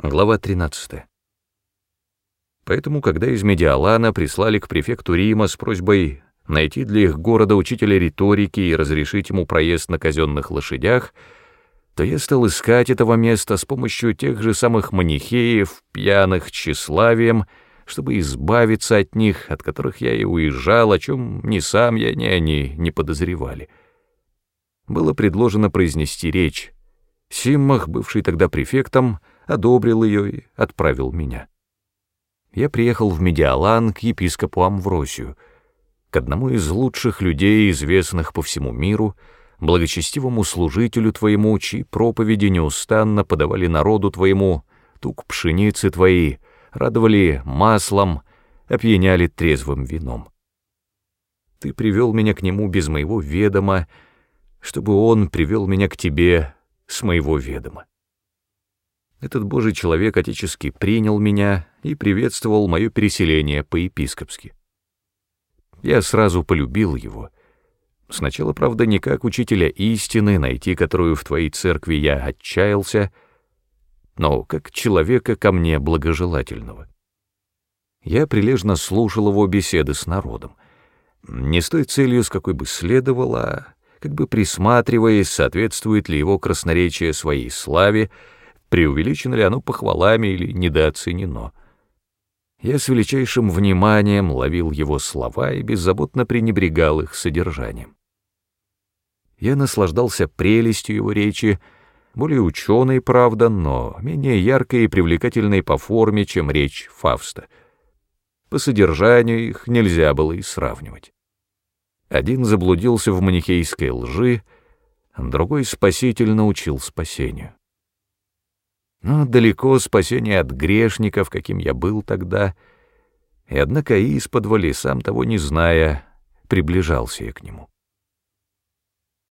Глава 13. Поэтому, когда из Медиалана прислали к префекту Рима с просьбой найти для их города учителя риторики и разрешить ему проезд на казенных лошадях, то я стал искать этого места с помощью тех же самых манихеев, пьяных тщеславием, чтобы избавиться от них, от которых я и уезжал, о чем ни сам я, ни они не подозревали. Было предложено произнести речь. Симмах, бывший тогда префектом, одобрил ее и отправил меня. Я приехал в Медиалан к епископу Амвросию, к одному из лучших людей, известных по всему миру, благочестивому служителю твоему, чьи проповеди неустанно подавали народу твоему, тук пшеницы твои, радовали маслом, опьяняли трезвым вином. Ты привел меня к нему без моего ведома, чтобы он привел меня к тебе с моего ведома. Этот божий человек отечески принял меня и приветствовал мое переселение по-епископски. Я сразу полюбил его. Сначала, правда, не как учителя истины, найти которую в твоей церкви я отчаялся, но как человека ко мне благожелательного. Я прилежно слушал его беседы с народом, не с той целью, с какой бы следовало, а как бы присматриваясь, соответствует ли его красноречие своей славе, преувеличено ли оно похвалами или недооценено. Я с величайшим вниманием ловил его слова и беззаботно пренебрегал их содержанием. Я наслаждался прелестью его речи, более ученой, правда, но менее яркой и привлекательной по форме, чем речь Фавста. По содержанию их нельзя было и сравнивать. Один заблудился в манихейской лжи, другой спасительно учил спасению. Но далеко спасение от грешников, каким я был тогда, и однако исподволи, сам того не зная, приближался я к нему.